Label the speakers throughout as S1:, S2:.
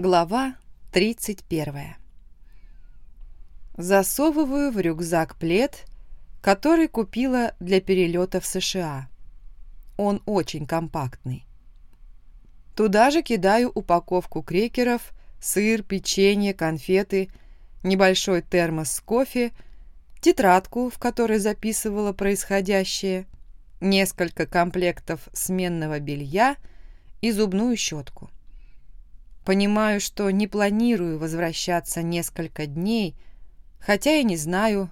S1: Глава 31 Засовываю в рюкзак плед, который купила для перелета в США. Он очень компактный. Туда же кидаю упаковку крекеров, сыр, печенье, конфеты, небольшой термос с кофе, тетрадку, в которой записывала происходящее, несколько комплектов сменного белья и зубную щетку. Понимаю, что не планирую возвращаться несколько дней, хотя и не знаю,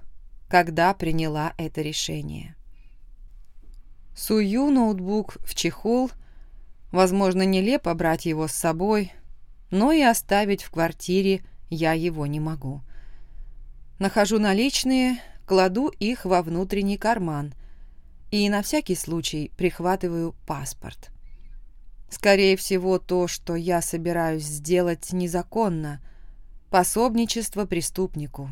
S1: когда приняла это решение. Сую ноутбук в чехол, возможно, нелепо брать его с собой, но и оставить в квартире я его не могу. Нахожу наличные, кладу их во внутренний карман и на всякий случай прихватываю паспорт. Скорее всего, то, что я собираюсь сделать, незаконно. Пособничество преступнику.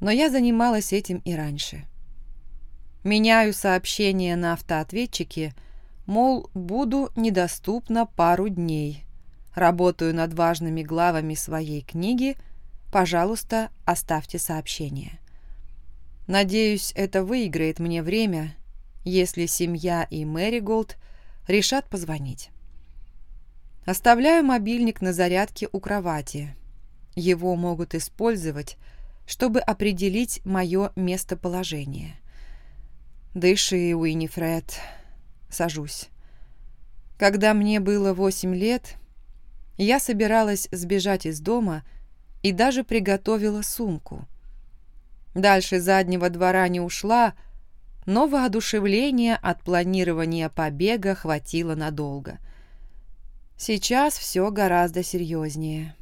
S1: Но я занималась этим и раньше. Меняю сообщение на автоответчике, мол, буду недоступна пару дней. Работаю над важными главами своей книги. Пожалуйста, оставьте сообщение. Надеюсь, это выиграет мне время, если семья и Мэри Голд – решат позвонить. Оставляю мобильник на зарядке у кровати. Его могут использовать, чтобы определить мое местоположение. Дыши, Уинифред. Сажусь. Когда мне было восемь лет, я собиралась сбежать из дома и даже приготовила сумку. Дальше заднего двора не ушла, но воодушевления от планирования побега хватило надолго. Сейчас все гораздо серьезнее.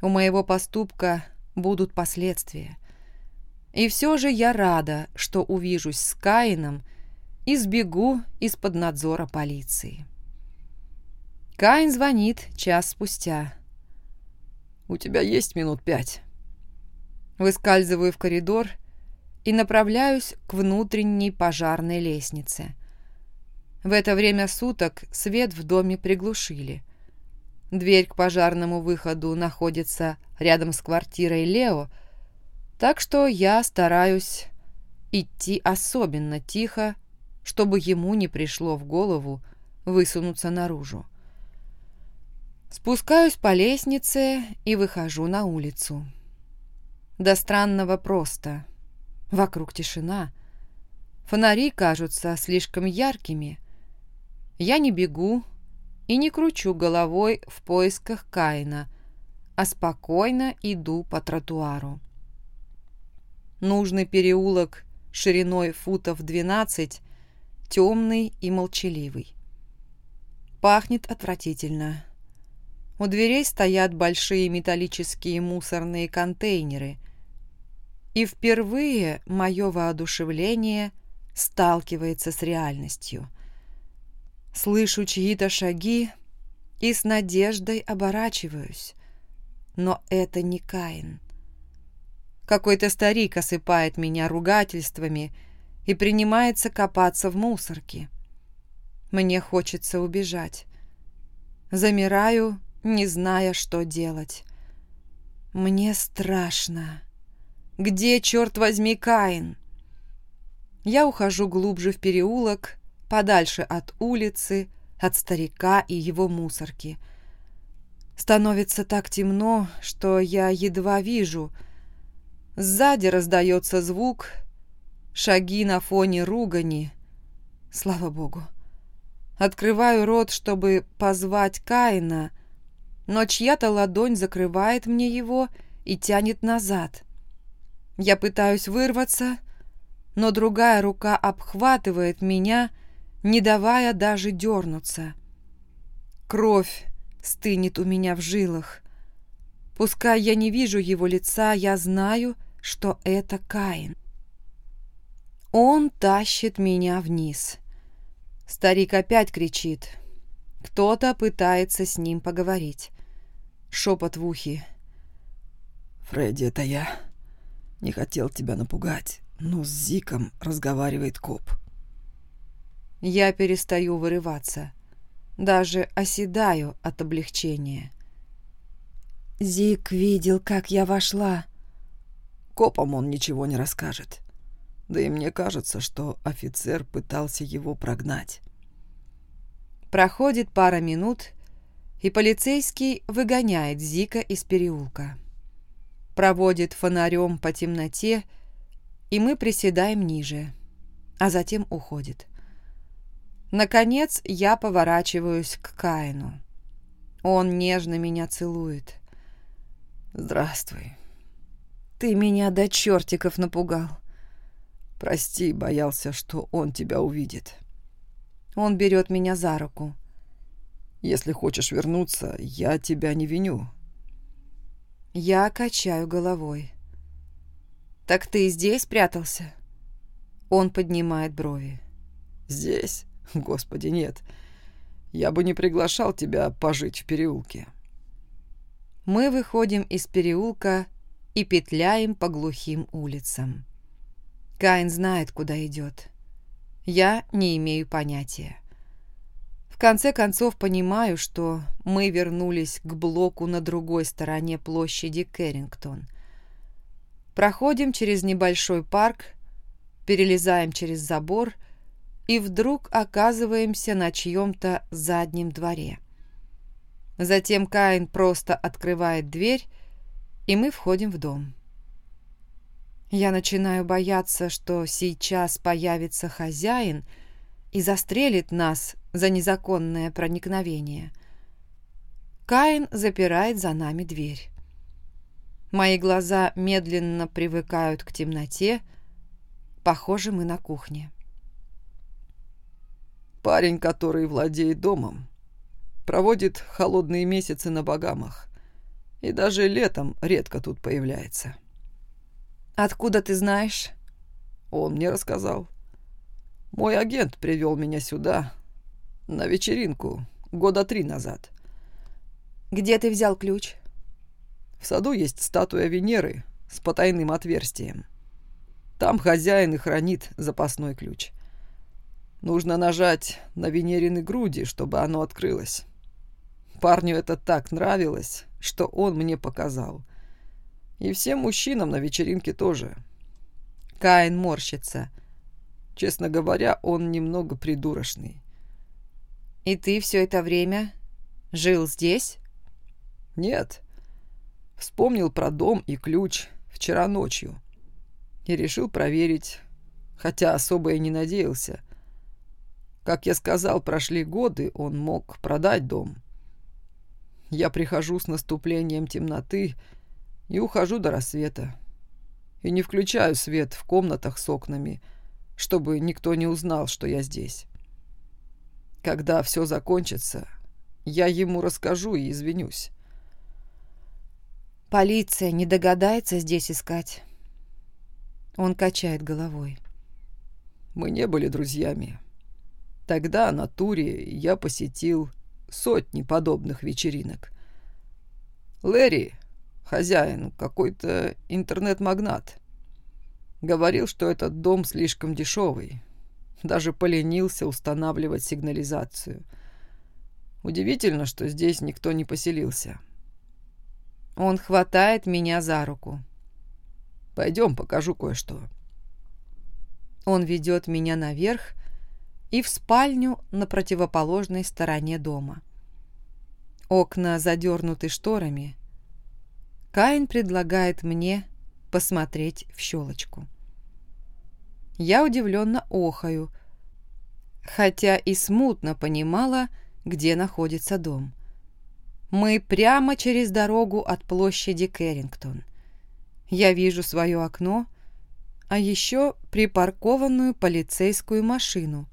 S1: У моего поступка будут последствия. И все же я рада, что увижусь с Каином и сбегу из-под надзора полиции. Каин звонит час спустя. «У тебя есть минут пять?» Выскальзываю в коридор и направляюсь к внутренней пожарной лестнице. В это время суток свет в доме приглушили. Дверь к пожарному выходу находится рядом с квартирой Лео, так что я стараюсь идти особенно тихо, чтобы ему не пришло в голову высунуться наружу. Спускаюсь по лестнице и выхожу на улицу. До странного просто. Вокруг тишина. Фонари кажутся слишком яркими. Я не бегу и не кручу головой в поисках Каина, а спокойно иду по тротуару. Нужный переулок шириной футов 12, темный и молчаливый. Пахнет отвратительно. У дверей стоят большие металлические мусорные контейнеры – и впервые мое воодушевление сталкивается с реальностью. Слышу чьи-то шаги и с надеждой оборачиваюсь. Но это не Каин. Какой-то старик осыпает меня ругательствами и принимается копаться в мусорке. Мне хочется убежать. Замираю, не зная, что делать. Мне страшно. Где, черт возьми, Каин? Я ухожу глубже в переулок, подальше от улицы, от старика и его мусорки. Становится так темно, что я едва вижу. Сзади раздается звук, шаги на фоне ругани. Слава богу. Открываю рот, чтобы позвать Каина, но чья-то ладонь закрывает мне его и тянет назад. Я пытаюсь вырваться, но другая рука обхватывает меня, не давая даже дернуться. Кровь стынет у меня в жилах. Пускай я не вижу его лица, я знаю, что это Каин. Он тащит меня вниз. Старик опять кричит. Кто-то пытается с ним поговорить. Шепот в ухе.
S2: «Фредди, это я». Не хотел тебя напугать, но с Зиком разговаривает коп.
S1: Я перестаю вырываться. Даже оседаю от облегчения. Зик видел, как я вошла.
S2: Копам он ничего не расскажет. Да и мне кажется, что офицер пытался его прогнать.
S1: Проходит пара минут, и полицейский выгоняет Зика из переулка. Проводит фонарем по темноте, и мы приседаем ниже, а затем уходит. Наконец я поворачиваюсь к Каину. Он нежно меня целует.
S2: «Здравствуй».
S1: «Ты меня до чертиков напугал».
S2: «Прости, боялся, что он тебя увидит».
S1: Он берет меня за руку.
S2: «Если хочешь вернуться, я тебя не виню».
S1: Я качаю головой. «Так ты здесь прятался?» Он поднимает брови.
S2: «Здесь? Господи, нет. Я бы не приглашал тебя пожить в переулке».
S1: Мы выходим из переулка и петляем по глухим улицам. Каин знает, куда идет. Я не имею понятия. Конце концов понимаю, что мы вернулись к блоку на другой стороне площади Кэррингтон. Проходим через небольшой парк, перелезаем через забор и вдруг оказываемся на чьем-то заднем дворе. Затем Каин просто открывает дверь, и мы входим в дом. Я начинаю бояться, что сейчас появится хозяин и застрелит нас за незаконное проникновение. Каин запирает за нами дверь. Мои глаза медленно привыкают к темноте. Похоже, мы на кухне.
S2: Парень, который владеет домом, проводит холодные месяцы на Багамах и даже летом редко тут появляется.
S1: «Откуда ты знаешь?»
S2: Он мне рассказал. Мой агент привел меня сюда на вечеринку года три назад.
S1: «Где ты взял ключ?»
S2: В саду есть статуя Венеры с потайным отверстием. Там хозяин и хранит запасной ключ. Нужно нажать на Венерины груди, чтобы оно открылось. Парню это так нравилось, что он мне показал. И всем мужчинам на вечеринке тоже.
S1: Каин морщится.
S2: Честно говоря, он немного придурочный.
S1: «И ты все это время жил здесь?»
S2: «Нет. Вспомнил про дом и ключ вчера ночью. И решил проверить, хотя особо и не надеялся. Как я сказал, прошли годы, он мог продать дом. Я прихожу с наступлением темноты и ухожу до рассвета. И не включаю свет в комнатах с окнами, чтобы никто не узнал, что я здесь. Когда все закончится, я ему расскажу и извинюсь.
S1: Полиция не догадается здесь искать. Он качает головой.
S2: Мы не были друзьями. Тогда на туре я посетил сотни подобных вечеринок. Лэри, хозяин, какой-то интернет-магнат, говорил, что этот дом слишком дешевый. Даже поленился устанавливать сигнализацию. Удивительно, что здесь никто не поселился.
S1: Он хватает меня за руку.
S2: «Пойдем, покажу кое-что».
S1: Он ведет меня наверх, и в спальню на противоположной стороне дома. Окна задернуты шторами. Каин предлагает мне посмотреть в щелочку. Я удивленно охаю, хотя и смутно понимала, где находится дом. Мы прямо через дорогу от площади Кэррингтон. Я вижу свое окно, а еще припаркованную полицейскую машину,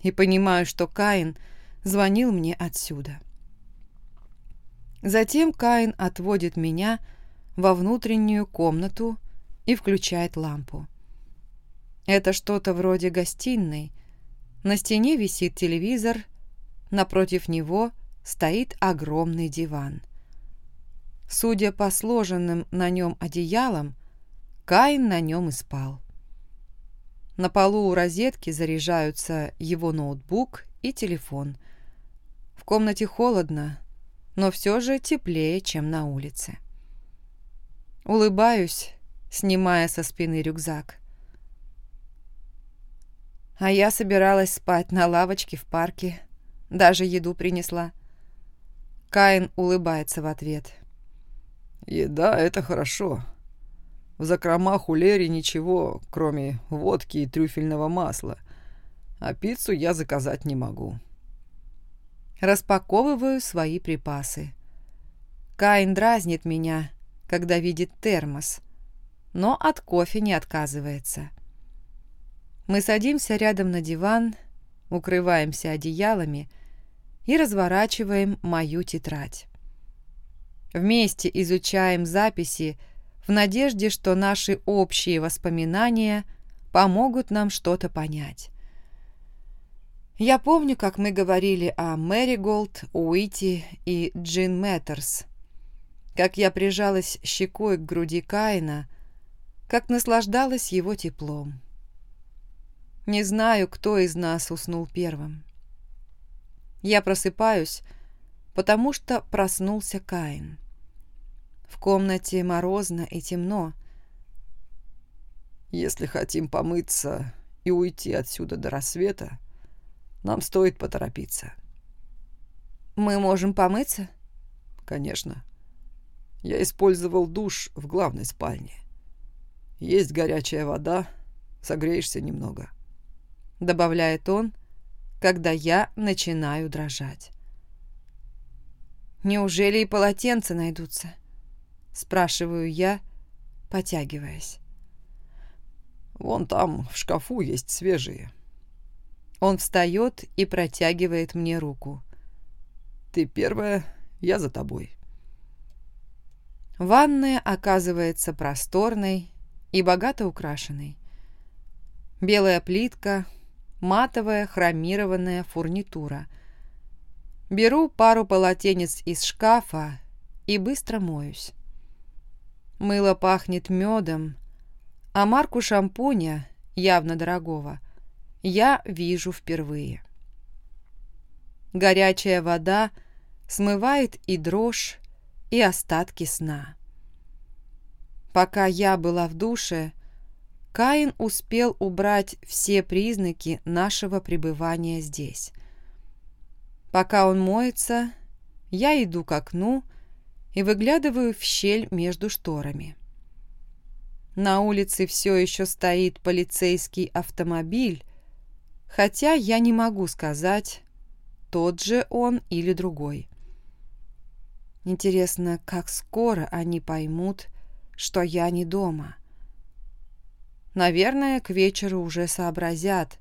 S1: и понимаю, что Каин звонил мне отсюда. Затем Каин отводит меня во внутреннюю комнату и включает лампу. Это что-то вроде гостиной. На стене висит телевизор, напротив него стоит огромный диван. Судя по сложенным на нем одеялам, Каин на нем и спал. На полу у розетки заряжаются его ноутбук и телефон. В комнате холодно, но все же теплее, чем на улице. Улыбаюсь, снимая со спины рюкзак. А я собиралась спать на лавочке в парке, даже еду принесла. Каин улыбается в ответ.
S2: «Еда — это хорошо. В закромах у Лери ничего, кроме водки и трюфельного масла. А пиццу я заказать не могу».
S1: Распаковываю свои припасы. Каин дразнит меня, когда видит термос, но от кофе не отказывается. Мы садимся рядом на диван, укрываемся одеялами и разворачиваем мою тетрадь. Вместе изучаем записи в надежде, что наши общие воспоминания помогут нам что-то понять. Я помню, как мы говорили о Мэри Голд, Уити и Джин Мэттерс, как я прижалась щекой к груди Каина, как наслаждалась его теплом. Не знаю, кто из нас уснул первым. Я просыпаюсь, потому что проснулся Каин. В комнате морозно и темно.
S2: «Если хотим помыться и уйти отсюда до рассвета, нам стоит поторопиться».
S1: «Мы можем помыться?»
S2: «Конечно. Я использовал душ в главной спальне. Есть горячая вода, согреешься немного», —
S1: добавляет он, когда я начинаю дрожать. «Неужели и полотенца найдутся?» — спрашиваю я, потягиваясь.
S2: «Вон там, в шкафу, есть свежие».
S1: Он встает и протягивает мне руку.
S2: «Ты первая, я за тобой».
S1: Ванная оказывается просторной и богато украшенной. Белая плитка, матовая хромированная фурнитура. Беру пару полотенец из шкафа и быстро моюсь. Мыло пахнет медом, а марку шампуня, явно дорогого, я вижу впервые. Горячая вода смывает и дрожь, и остатки сна. Пока я была в душе, Каин успел убрать все признаки нашего пребывания здесь. Пока он моется, я иду к окну и выглядываю в щель между шторами. На улице все еще стоит полицейский автомобиль, хотя я не могу сказать, тот же он или другой. Интересно, как скоро они поймут, что я не дома. Наверное, к вечеру уже сообразят,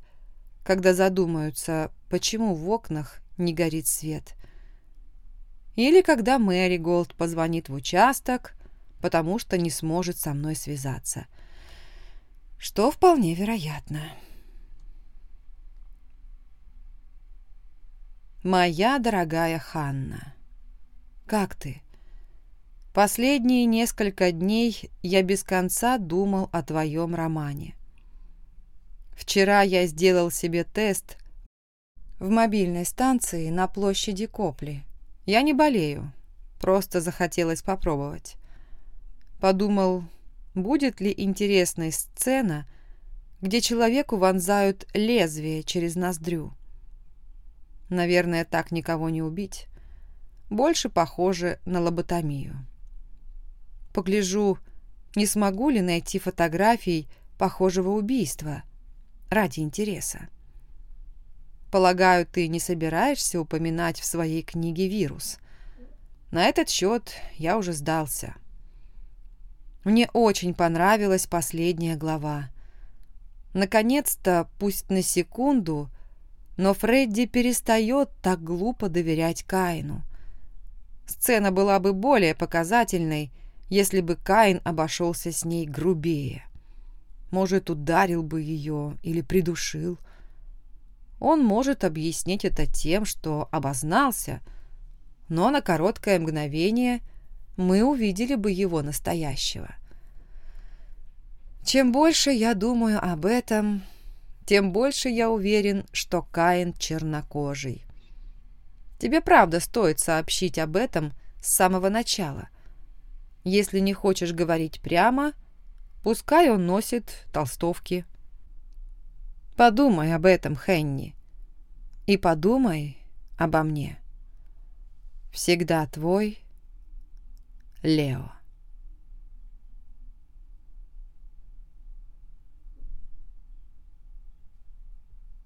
S1: когда задумаются, почему в окнах не горит свет. Или когда Мэри Голд позвонит в участок, потому что не сможет со мной связаться. Что вполне вероятно. Моя дорогая Ханна. Как ты? Последние несколько дней я без конца думал о твоем романе. Вчера я сделал себе тест в мобильной станции на площади Копли. Я не болею, просто захотелось попробовать. Подумал, будет ли интересная сцена, где человеку вонзают лезвие через ноздрю. Наверное, так никого не убить больше похоже на лоботомию. Погляжу, не смогу ли найти фотографий похожего убийства ради интереса. Полагаю, ты не собираешься упоминать в своей книге вирус. На этот счет я уже сдался. Мне очень понравилась последняя глава. Наконец-то, пусть на секунду, но Фредди перестает так глупо доверять Каину – Сцена была бы более показательной, если бы Каин обошелся с ней грубее. Может, ударил бы ее или придушил. Он может объяснить это тем, что обознался, но на короткое мгновение мы увидели бы его настоящего. Чем больше я думаю об этом, тем больше я уверен, что Каин чернокожий. Тебе правда стоит сообщить об этом с самого начала. Если не хочешь говорить прямо, пускай он носит толстовки. Подумай об этом, Хенни. И подумай обо мне. Всегда твой Лео.